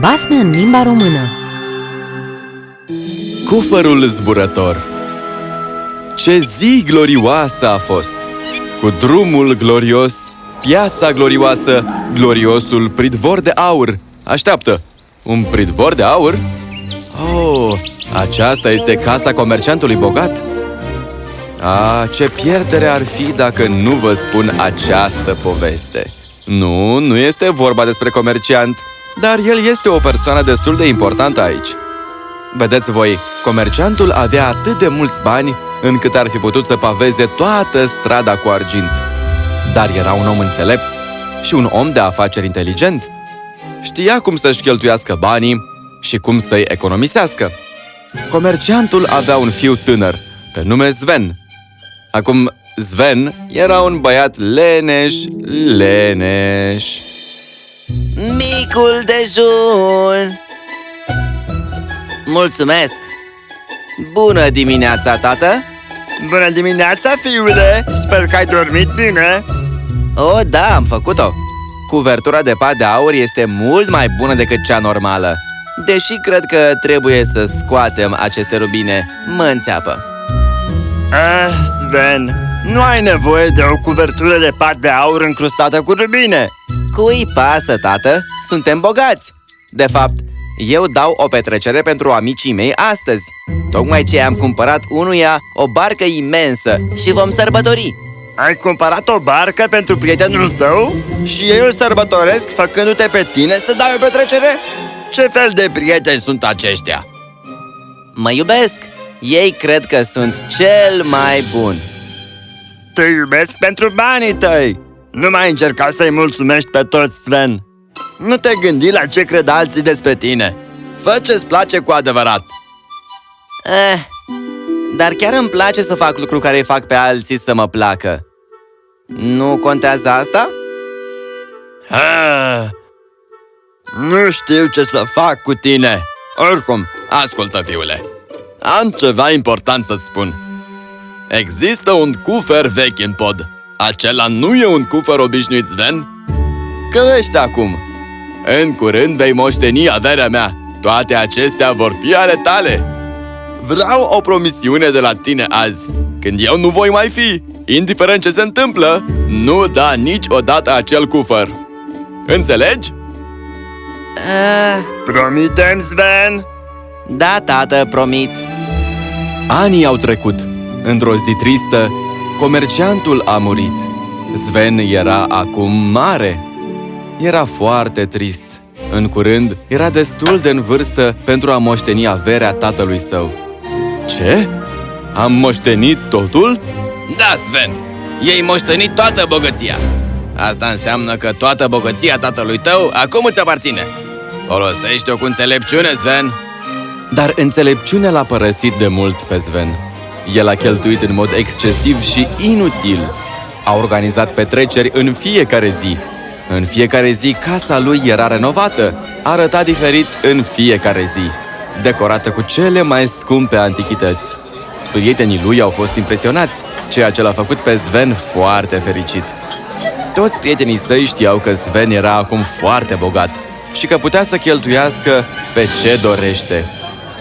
Basme în limba română Cufărul zburător Ce zi glorioasă a fost! Cu drumul glorios, piața glorioasă, gloriosul pridvor de aur Așteaptă! Un pridvor de aur? Oh, aceasta este casa comerciantului bogat? A, ce pierdere ar fi dacă nu vă spun această poveste Nu, nu este vorba despre comerciant Dar el este o persoană destul de importantă aici Vedeți voi, comerciantul avea atât de mulți bani încât ar fi putut să paveze toată strada cu argint. Dar era un om înțelept și un om de afaceri inteligent. Știa cum să-și cheltuiască banii și cum să-i economisească. Comerciantul avea un fiu tânăr, pe nume Sven. Acum, Sven era un băiat leneș, leneș. Micul dejun! Mulțumesc! Bună dimineața, tată! Bună dimineața, fiule! Sper că ai dormit bine! O, da, am făcut-o! Cuvertura de pat de aur este mult mai bună decât cea normală Deși cred că trebuie să scoatem aceste rubine, mă înțeapă Ah, Sven, nu ai nevoie de o cuvertură de pat de aur încrustată cu rubine Cui pasă, tată? Suntem bogați! De fapt, eu dau o petrecere pentru amicii mei astăzi Tocmai ce am cumpărat unuia o barcă imensă și vom sărbători Ai cumpărat o barcă pentru prietenul tău? Și ei îl sărbătoresc făcându-te pe tine să dai o petrecere? Ce fel de prieteni sunt aceștia? Mă iubesc! Ei cred că sunt cel mai bun Te iubesc pentru banii tăi! Nu mai încerca să-i mulțumești pe toți, Sven! Nu te gândi la ce cred alții despre tine! Fă ce-ți place cu adevărat! eh, Dar chiar îmi place să fac lucruri care îi fac pe alții să mă placă Nu contează asta? Ah, nu știu ce să fac cu tine Oricum, ascultă, fiule Am ceva important să-ți spun Există un cufer vechi în pod Acela nu e un cufer obișnuit, Sven. Călește acum. În curând vei moșteni averea mea. Toate acestea vor fi ale tale. Vreau o promisiune de la tine azi. Când eu nu voi mai fi Indiferent ce se întâmplă Nu da niciodată acel cufăr. Înțelegi? Uh, Promitem, Sven? da, tată, promit. Anii au trecut. Într-o zi tristă, comerciantul a murit. Sven era acum mare. Era foarte trist. În curând, era destul de în vârstă pentru a moșteni averea tatălui său. Ce? Am moștenit totul? Da, Sven! Ei moștenit toată bogăția Asta înseamnă că toată bogăția tatălui tău acum îți aparține Folosește-o cu înțelepciune, Sven Dar înțelepciunea l-a părăsit de mult pe Sven. El a cheltuit în mod excesiv și inutil. A organizat petreceri în fiecare zi. În fiecare zi, casa lui era renovată. Arăta diferit în fiecare zi. Decorată cu cele mai scumpe antichități. Prietenii lui au fost impresionați, ceea ce l-a făcut pe Sven foarte fericit. Toți prietenii săi știau că Sven era acum foarte bogat și că putea să cheltuiască pe ce dorește.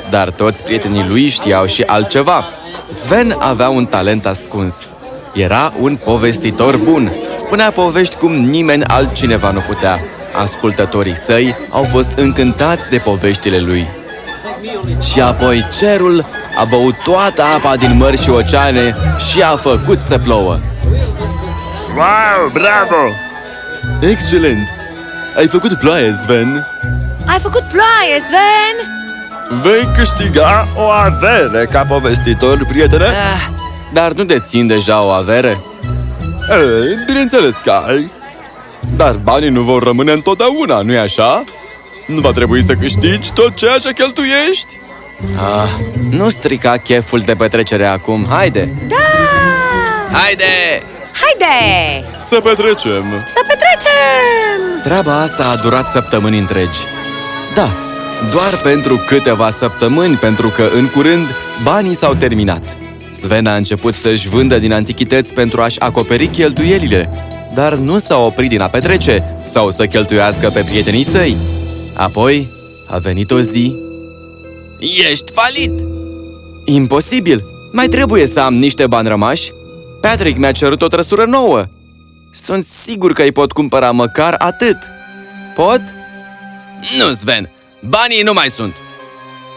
Dar toți prietenii lui știau și altceva. Sven avea un talent ascuns. Era un povestitor bun. Spunea povești cum nimeni altcineva nu putea. Ascultătorii săi au fost încântați de poveștile lui. Și apoi cerul a băut toată apa din mări și oceane și a făcut să plouă. Wow, bravo! Excelent! Ai făcut ploaie, Sven! Ai făcut ploaie, Sven? Vei câștiga o avere ca povestitor, prietene? ah, Dar nu dețin deja o avere? Ei, bineînțeles că ai Dar banii nu vor rămâne întotdeauna, nu-i așa? Nu va trebui să câștigi tot ceea ce cheltuiești? Ah, nu strica cheful de petrecere acum, haide! Haide! Haide! Să petrecem! Să petrecem! Treaba asta a durat săptămâni întregi. Da, doar pentru câteva săptămâni, pentru că în curând banii s-au terminat. Sven a început să-și vândă din antichități pentru a-și acoperi cheltuielile, dar nu s-a oprit din a petrece sau să cheltuiască pe prietenii săi. Apoi, a venit o zi... Ești falit! Imposibil! Mai trebuie să am niște bani rămași. Patrick mi-a cerut o trăsură nouă. Sunt sigur că îi pot cumpăra măcar atât. Pot? Nu, Sven, banii nu mai sunt.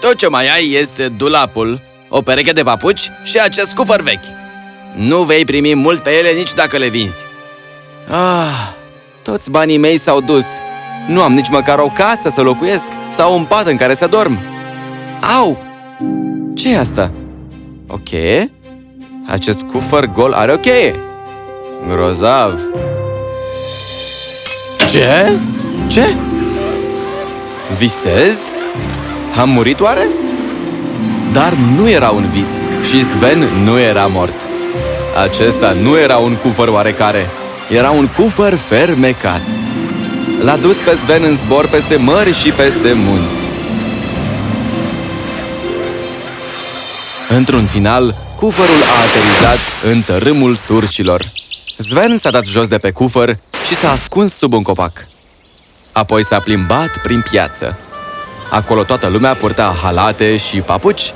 Tot ce mai ai este dulapul, o pereche de papuci și acest cufăr vechi. Nu vei primi mult pe ele nici dacă le vinzi. Ah, toți banii mei s-au dus. Nu am nici măcar o casă să locuiesc sau un pat în care să dorm. Au! ce e asta? Ok. Acest cufăr gol are o cheie. Grozav. Ce? Ce? Visez? Am murit oare? Dar nu era un vis și Sven nu era mort. Acesta nu era un cufăr oarecare, era un cufăr fermecat. L-a dus pe Sven în zbor peste mări și peste munți. Într-un final, cufărul a aterizat în tărâmul turcilor. Sven s-a dat jos de pe cufăr și s-a ascuns sub un copac. Apoi s-a plimbat prin piață. Acolo toată lumea purta halate și papuci,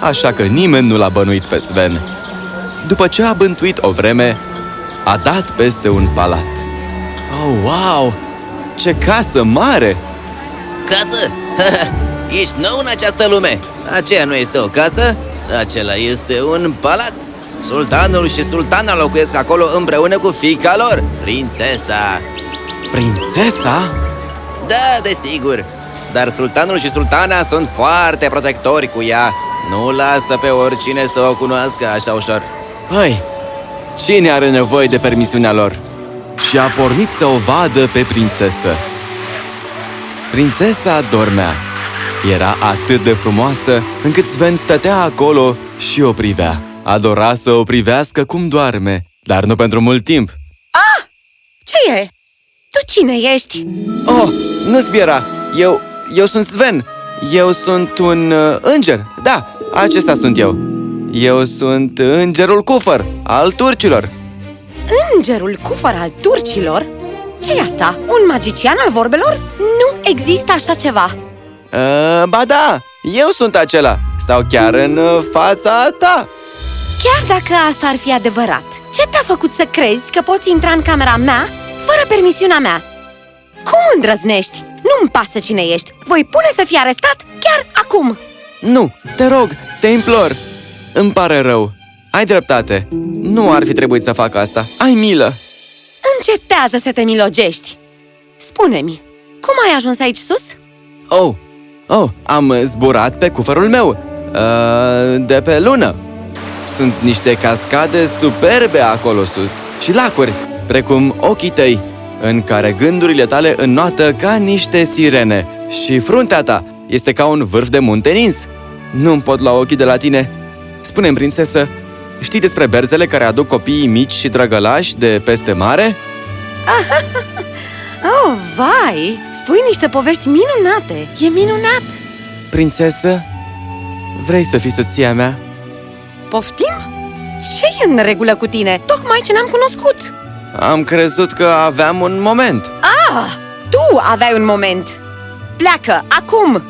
așa că nimeni nu l-a bănuit pe Sven. După ce a bântuit o vreme, a dat peste un palat. Oh, wow! Ce casă mare! Casă? Ești nou în această lume. Aceea nu este o casă, acela este un palat. Sultanul și sultana locuiesc acolo împreună cu fiica lor, prințesa. Prințesa? Da, desigur. Dar sultanul și sultana sunt foarte protectori cu ea. Nu lasă pe oricine să o cunoască așa ușor. Păi, cine are nevoie de permisiunea lor? Și a pornit să o vadă pe prințesă. Prințesa dormea. Era atât de frumoasă încât Sven stătea acolo și o privea. Adora să o privească cum doarme, dar nu pentru mult timp. Ce e? Tu cine ești? Oh, nu zbiera! Eu, eu sunt Sven! Eu sunt un uh, înger! Da, acesta sunt eu! Eu sunt îngerul Cufăr, al turcilor! Îngerul cufăr al turcilor? ce e asta? Un magician al vorbelor? Nu există așa ceva! Uh, ba da, eu sunt acela! Sau chiar în uh, fața ta! Chiar dacă asta ar fi adevărat, ce te-a făcut să crezi că poți intra în camera mea fără permisiunea mea? Cum îndrăznești? Nu-mi pasă cine ești! Voi pune să fii arestat chiar acum! Nu, te rog, te implor! Îmi pare rău. Ai dreptate. Nu ar fi trebuit să fac asta. Ai milă! Încetează să te milogești! Spune-mi, cum ai ajuns aici sus? Oh, oh, am zburat pe cufărul meu uh, De pe lună Sunt niște cascade superbe acolo sus Și lacuri, precum ochii tăi În care gândurile tale înnoată ca niște sirene Și fruntea ta este ca un vârf de munte nins Nu-mi pot lua ochii de la tine Spune-mi, prințesă, știi despre berzele care aduc copiii mici și drăgălași de peste mare? Oh, vai! Spui niște povești minunate! E minunat! Prințesă, vrei să fii soția mea? Poftim? ce e în regulă cu tine? Tocmai ce n-am cunoscut! Am crezut că aveam un moment Ah! Tu aveai un moment! Pleacă, acum!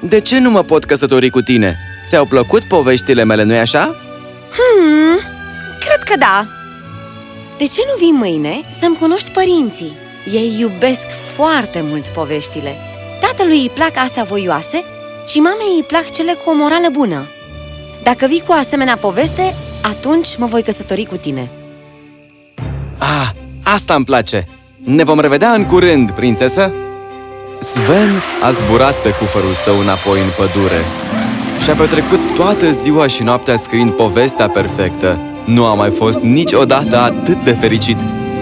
De ce nu mă pot căsători cu tine? Ți-au plăcut poveștile mele, nu-i așa? Hmm, cred că da De ce nu vii mâine să-mi cunoști părinții? Ei iubesc foarte mult poveștile Tatălui îi plac astea voioase și mamei îi plac cele cu o morală bună Dacă vii cu o asemenea poveste, atunci mă voi căsători cu tine Ah, asta îmi place! Ne vom revedea în curând, prințesă! Sven a zburat pe cufărul său înapoi în pădure și-a petrecut toată ziua și noaptea scriind povestea perfectă. Nu a mai fost niciodată atât de fericit.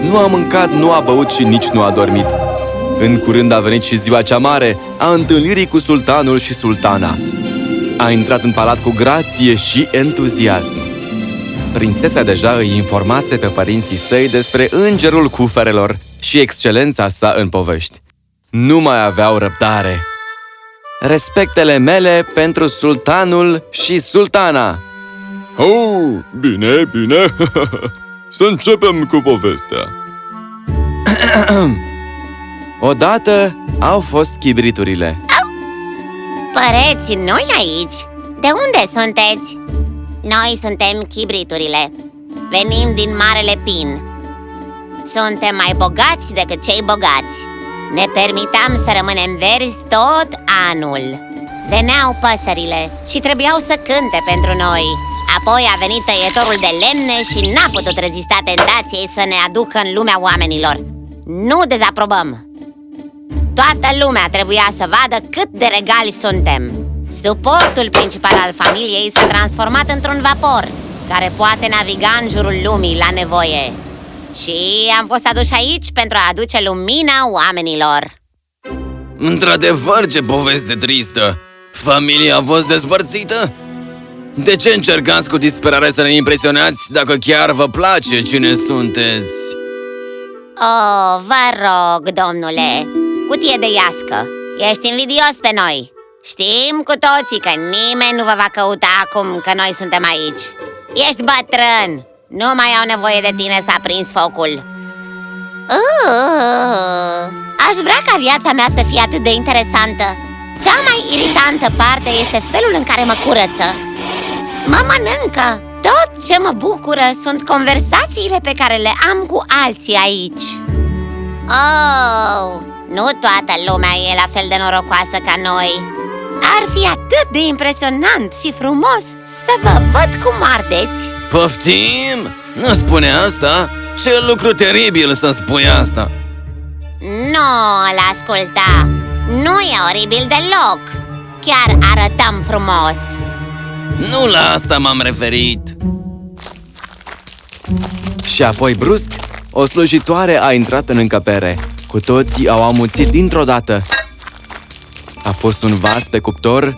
Nu a mâncat, nu a băut și nici nu a dormit. În curând a venit și ziua cea mare, a întâlnirii cu sultanul și sultana. A intrat în palat cu grație și entuziasm. Prințesa deja îi informase pe părinții săi despre îngerul cuferelor și excelența sa în povești. Nu mai aveau răbdare. Respectele mele pentru sultanul și sultana! Oh, bine, bine. Să începem cu povestea. Odată au fost chibriturile. Dispăreți noi aici! De unde sunteți? Noi suntem chibriturile. Venim din Marele Pin. Suntem mai bogați decât cei bogați. Ne permitam să rămânem verzi tot anul. Veneau păsările și trebuiau să cânte pentru noi. Apoi a venit tăietorul de lemne și n-a putut rezista tentației să ne aducă în lumea oamenilor. Nu dezaprobăm! Toată lumea trebuia să vadă cât de regali suntem Suportul principal al familiei s-a transformat într-un vapor Care poate naviga în jurul lumii la nevoie Și am fost aduși aici pentru a aduce lumina oamenilor Într-adevăr, ce poveste tristă! Familia a fost despărțită? De ce încercați cu disperare să ne impresionați dacă chiar vă place cine sunteți? Oh, vă rog, domnule, cutie de iască Ești invidios pe noi Știm cu toții că nimeni nu vă va căuta acum că noi suntem aici. Ești bătrân. Nu mai au nevoie de tine să aprins focul. Uh, Aș vrea ca viața mea să fie atât de interesantă. Cea mai iritantă parte este felul în care mă curăță. Mă mănâncă. Tot ce mă bucură sunt conversațiile pe care le am cu alții aici. Oh, nu toată lumea e la fel de norocoasă ca noi Ar fi atât de impresionant și frumos să vă văd cum ardeți Poftim? Nu spune asta? Ce lucru teribil să spui asta! Nu îl asculta Nu e oribil deloc Chiar arătăm frumos Nu la asta m-am referit! Și apoi, brusc, o slujitoare a intrat în încăpere. Cu toții au amuțit dintr-o dată. A pus un vas pe cuptor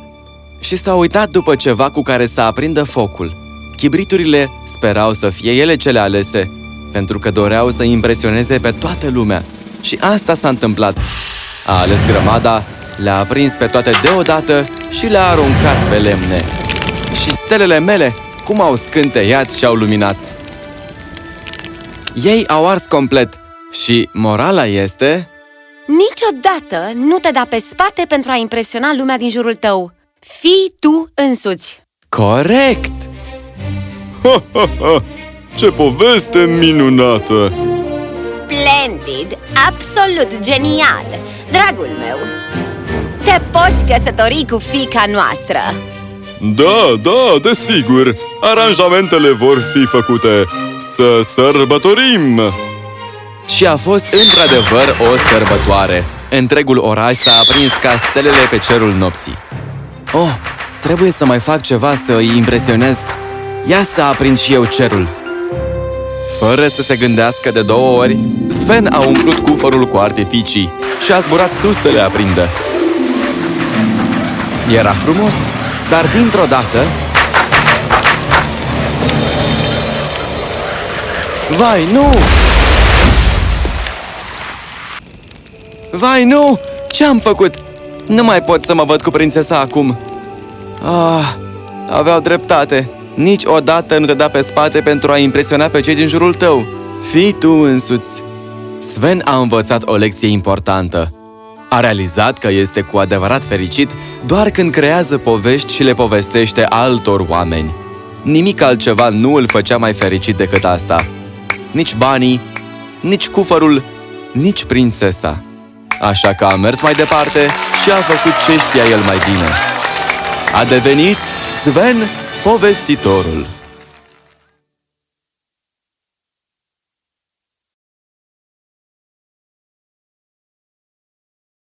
și s-a uitat după ceva cu care să aprindă focul. Chibriturile sperau să fie ele cele alese, pentru că doreau să impresioneze pe toată lumea. Și asta s-a întâmplat. A ales grămada, le-a aprins pe toate deodată și le-a aruncat pe lemne. Și stelele mele, cum au scânteiat și au luminat. Ei au ars complet și morala este... Niciodată nu te da pe spate pentru a impresiona lumea din jurul tău Fii tu însuți Corect! Ha, ha, ha! Ce poveste minunată! Splendid! Absolut genial! Dragul meu, te poți căsători cu fica noastră Da, da, desigur! Aranjamentele vor fi făcute! Să sărbătorim! Și a fost într-adevăr o sărbătoare. Întregul oraș s-a aprins ca stelele pe cerul nopții. Oh, trebuie să mai fac ceva să îi impresionez. Ia să aprind și eu cerul. Fără să se gândească de două ori, Sven a umplut cufărul cu artificii și a zburat sus să le aprindă. Era frumos, dar dintr-o dată... Vai, nu! Vai, nu! Ce-am făcut? Nu mai pot să mă văd cu prințesa acum. Ah, aveau dreptate. Niciodată nu te da pe spate pentru a impresiona pe cei din jurul tău. Fii tu însuți. Sven a învățat o lecție importantă. A realizat că este cu adevărat fericit doar când creează povești și le povestește altor oameni. Nimic altceva nu îl făcea mai fericit decât asta. Nici banii, nici cufărul, nici prințesa. Așa că a mers mai departe și a făcut ce știa el mai bine. A devenit Sven povestitorul.